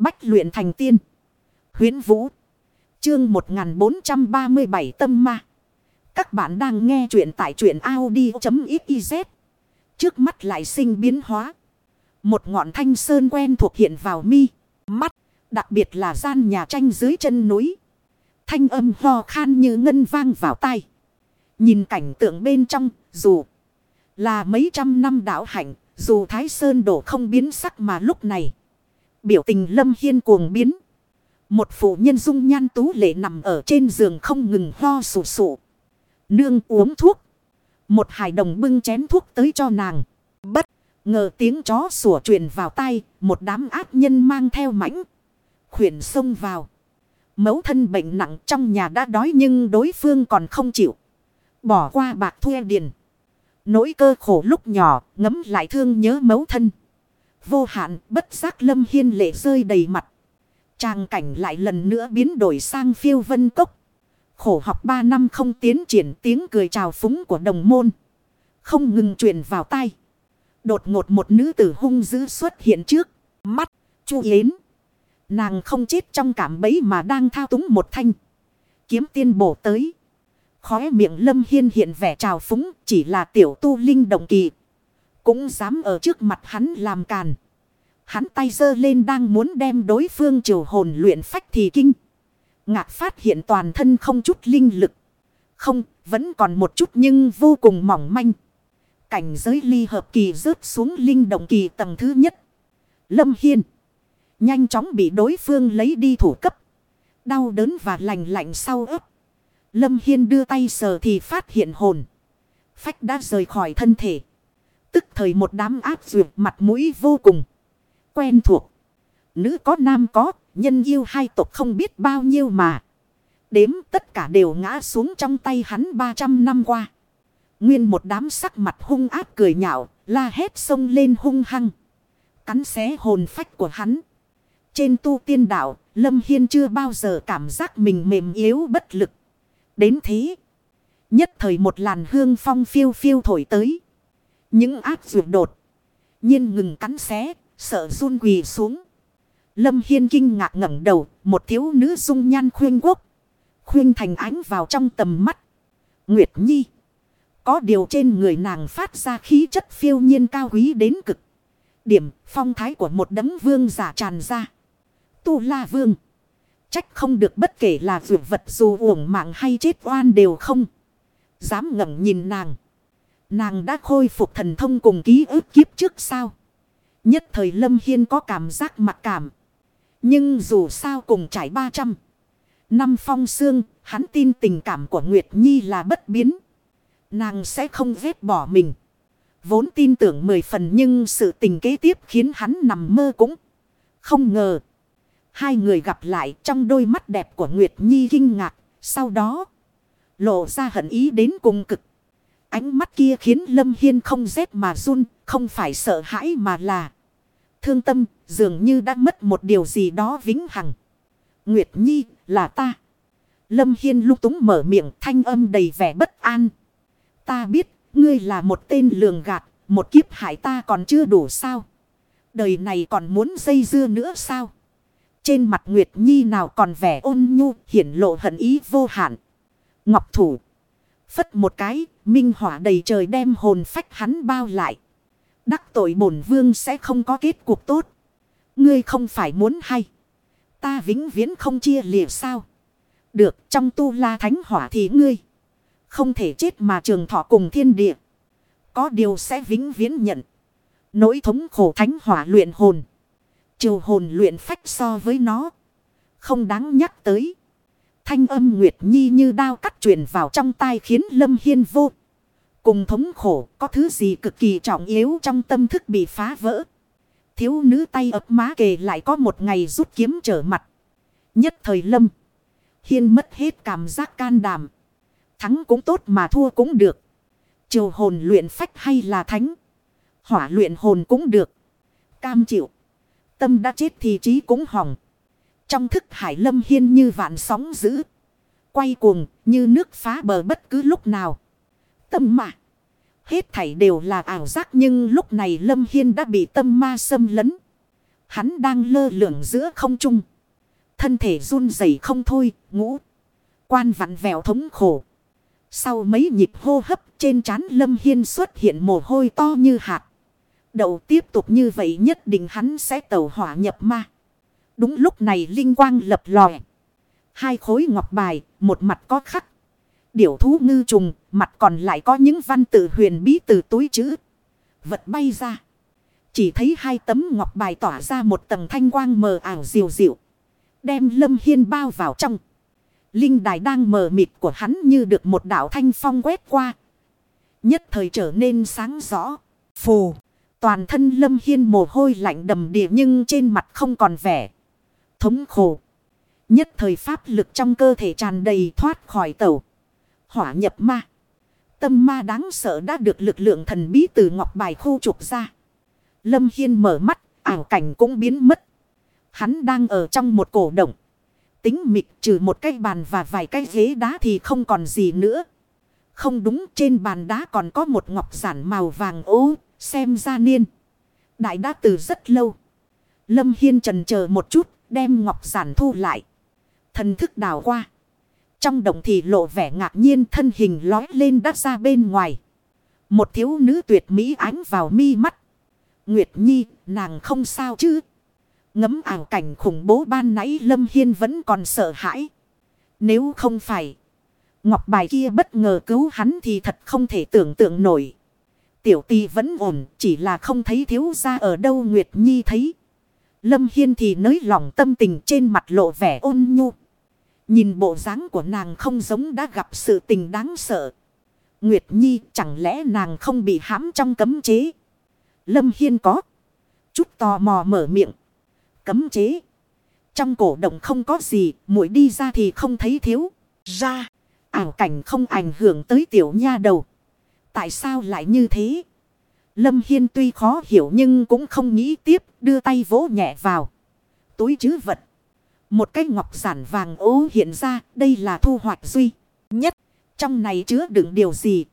Bách luyện thành tiên. Huyến Vũ. Chương 1437 tâm ma. Các bạn đang nghe truyện tại truyện Audi.xyz. Trước mắt lại sinh biến hóa. Một ngọn thanh sơn quen thuộc hiện vào mi. Mắt. Đặc biệt là gian nhà tranh dưới chân núi. Thanh âm ho khan như ngân vang vào tai. Nhìn cảnh tượng bên trong. Dù là mấy trăm năm đảo hạnh. Dù Thái Sơn đổ không biến sắc mà lúc này. Biểu tình lâm hiên cuồng biến. Một phụ nhân dung nhan tú lệ nằm ở trên giường không ngừng ho sụ sụ. Nương uống thuốc. Một hài đồng bưng chén thuốc tới cho nàng. Bất ngờ tiếng chó sủa truyền vào tay. Một đám ác nhân mang theo mãnh. Khuyển xông vào. Mẫu thân bệnh nặng trong nhà đã đói nhưng đối phương còn không chịu. Bỏ qua bạc thuê điền. Nỗi cơ khổ lúc nhỏ ngấm lại thương nhớ mẫu thân. Vô hạn bất giác lâm hiên lệ rơi đầy mặt. Tràng cảnh lại lần nữa biến đổi sang phiêu vân cốc. Khổ học ba năm không tiến triển tiếng cười chào phúng của đồng môn. Không ngừng truyền vào tay. Đột ngột một nữ tử hung dữ xuất hiện trước. Mắt, chu yến. Nàng không chết trong cảm bấy mà đang thao túng một thanh. Kiếm tiên bổ tới. Khóe miệng lâm hiên hiện vẻ trào phúng chỉ là tiểu tu linh động kỳ. Cũng dám ở trước mặt hắn làm càn. Hắn tay dơ lên đang muốn đem đối phương triều hồn luyện phách thì kinh. Ngạc phát hiện toàn thân không chút linh lực. Không, vẫn còn một chút nhưng vô cùng mỏng manh. Cảnh giới ly hợp kỳ rớt xuống linh động kỳ tầng thứ nhất. Lâm Hiên. Nhanh chóng bị đối phương lấy đi thủ cấp. Đau đớn và lành lạnh sau ấp. Lâm Hiên đưa tay sờ thì phát hiện hồn. Phách đã rời khỏi thân thể. Tức thời một đám áp dược mặt mũi vô cùng. Quen thuộc. Nữ có nam có. Nhân yêu hai tộc không biết bao nhiêu mà. Đếm tất cả đều ngã xuống trong tay hắn 300 năm qua. Nguyên một đám sắc mặt hung ác cười nhạo. La hét sông lên hung hăng. Cắn xé hồn phách của hắn. Trên tu tiên đạo. Lâm Hiên chưa bao giờ cảm giác mình mềm yếu bất lực. Đến thế. Nhất thời một làn hương phong phiêu phiêu thổi tới. Những ác dụ đột. nhiên ngừng cắn xé. Sợ run quỳ xuống. Lâm Hiên kinh ngạc ngẩng đầu. Một thiếu nữ dung nhan khuyên quốc. Khuyên thành ánh vào trong tầm mắt. Nguyệt Nhi. Có điều trên người nàng phát ra khí chất phiêu nhiên cao quý đến cực. Điểm phong thái của một đấng vương giả tràn ra. Tu La Vương. Trách không được bất kể là vượt vật dù uổng mạng hay chết oan đều không. Dám ngẩng nhìn nàng. Nàng đã khôi phục thần thông cùng ký ức kiếp trước sao. Nhất thời Lâm Hiên có cảm giác mặc cảm. Nhưng dù sao cùng trải 300. Năm phong xương, hắn tin tình cảm của Nguyệt Nhi là bất biến. Nàng sẽ không vết bỏ mình. Vốn tin tưởng mười phần nhưng sự tình kế tiếp khiến hắn nằm mơ cũng không ngờ. Hai người gặp lại trong đôi mắt đẹp của Nguyệt Nhi kinh ngạc. Sau đó lộ ra hận ý đến cùng cực. Ánh mắt kia khiến Lâm Hiên không rét mà run, không phải sợ hãi mà là thương tâm, dường như đã mất một điều gì đó vĩnh hằng. Nguyệt Nhi, là ta. Lâm Hiên lúc túng mở miệng thanh âm đầy vẻ bất an. Ta biết, ngươi là một tên lường gạt, một kiếp hại ta còn chưa đủ sao. Đời này còn muốn dây dưa nữa sao? Trên mặt Nguyệt Nhi nào còn vẻ ôn nhu, hiển lộ hận ý vô hạn. Ngọc thủ. Phất một cái, minh hỏa đầy trời đem hồn phách hắn bao lại. Đắc tội bổn vương sẽ không có kết cuộc tốt. Ngươi không phải muốn hay. Ta vĩnh viễn không chia lìa sao. Được trong tu la thánh hỏa thì ngươi. Không thể chết mà trường thọ cùng thiên địa. Có điều sẽ vĩnh viễn nhận. Nỗi thống khổ thánh hỏa luyện hồn. Triều hồn luyện phách so với nó. Không đáng nhắc tới. Thanh âm Nguyệt Nhi như đao cắt truyền vào trong tai khiến Lâm Hiên vô. Cùng thống khổ, có thứ gì cực kỳ trọng yếu trong tâm thức bị phá vỡ. Thiếu nữ tay ấp má kề lại có một ngày rút kiếm trở mặt. Nhất thời Lâm. Hiên mất hết cảm giác can đảm. Thắng cũng tốt mà thua cũng được. Triều hồn luyện phách hay là thánh. Hỏa luyện hồn cũng được. Cam chịu. Tâm đã chết thì trí cũng hỏng. Trong thức hải lâm hiên như vạn sóng dữ. Quay cuồng như nước phá bờ bất cứ lúc nào. Tâm mà. Hết thảy đều là ảo giác nhưng lúc này lâm hiên đã bị tâm ma xâm lấn. Hắn đang lơ lửng giữa không trung. Thân thể run rẩy không thôi, ngũ. Quan vặn vẹo thống khổ. Sau mấy nhịp hô hấp trên trán Lâm Hiên xuất hiện mồ hôi to như hạt. Đậu tiếp tục như vậy nhất định hắn sẽ tẩu hỏa nhập ma. Đúng lúc này linh quang lập lòe. Hai khối ngọc bài, một mặt có khắc. Điểu thú ngư trùng, mặt còn lại có những văn tự huyền bí từ túi chữ. Vật bay ra. Chỉ thấy hai tấm ngọc bài tỏa ra một tầng thanh quang mờ ảo diệu diệu. Đem lâm hiên bao vào trong. Linh đài đang mờ mịt của hắn như được một đảo thanh phong quét qua. Nhất thời trở nên sáng rõ. Phù. Toàn thân lâm hiên mồ hôi lạnh đầm đìa nhưng trên mặt không còn vẻ. Thống khổ. Nhất thời pháp lực trong cơ thể tràn đầy thoát khỏi tàu. Hỏa nhập ma. Tâm ma đáng sợ đã được lực lượng thần bí từ ngọc bài khu trục ra. Lâm Hiên mở mắt, ảo cảnh cũng biến mất. Hắn đang ở trong một cổ động. Tính mịt trừ một cái bàn và vài cái ghế đá thì không còn gì nữa. Không đúng trên bàn đá còn có một ngọc giản màu vàng ố, xem ra niên. Đại đã từ rất lâu. Lâm Hiên trần chờ một chút, đem ngọc giản thu lại. Thần thức đào qua. Trong động thì lộ vẻ ngạc nhiên thân hình lói lên đắt ra bên ngoài. Một thiếu nữ tuyệt mỹ ánh vào mi mắt. Nguyệt Nhi, nàng không sao chứ? Ngấm ảo cảnh khủng bố ban nãy Lâm Hiên vẫn còn sợ hãi. Nếu không phải, ngọc bài kia bất ngờ cứu hắn thì thật không thể tưởng tượng nổi. Tiểu tì vẫn ổn, chỉ là không thấy thiếu ra ở đâu Nguyệt Nhi thấy. Lâm Hiên thì nới lòng tâm tình trên mặt lộ vẻ ôn nhu. Nhìn bộ dáng của nàng không giống đã gặp sự tình đáng sợ. Nguyệt Nhi, chẳng lẽ nàng không bị hãm trong cấm chế. Lâm Hiên có. Chút tò mò mở miệng. Cấm chế. Trong cổ động không có gì. muội đi ra thì không thấy thiếu. Ra. Ảo cảnh không ảnh hưởng tới tiểu nha đầu. Tại sao lại như thế? Lâm Hiên tuy khó hiểu nhưng cũng không nghĩ tiếp. Đưa tay vỗ nhẹ vào. Túi chứ vật. Một cái ngọc giản vàng ố hiện ra. Đây là thu hoạch duy nhất. Trong này chứa đựng điều gì